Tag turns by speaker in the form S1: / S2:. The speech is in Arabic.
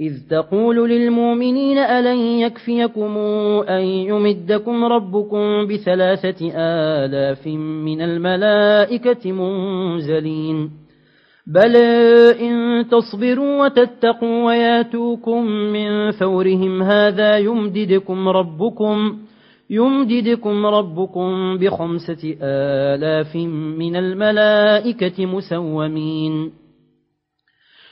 S1: إذ تقول للمؤمنين ألن يكفيكم أن يمدكم ربكم بثلاثة آلاف من الملائكة منزلين. بل إن تصبروا وتتقوا وياتوكم من فورهم هذا يمددكم ربكم يمددكم ربكم بخمسة آلاف من الملائكة مسومين.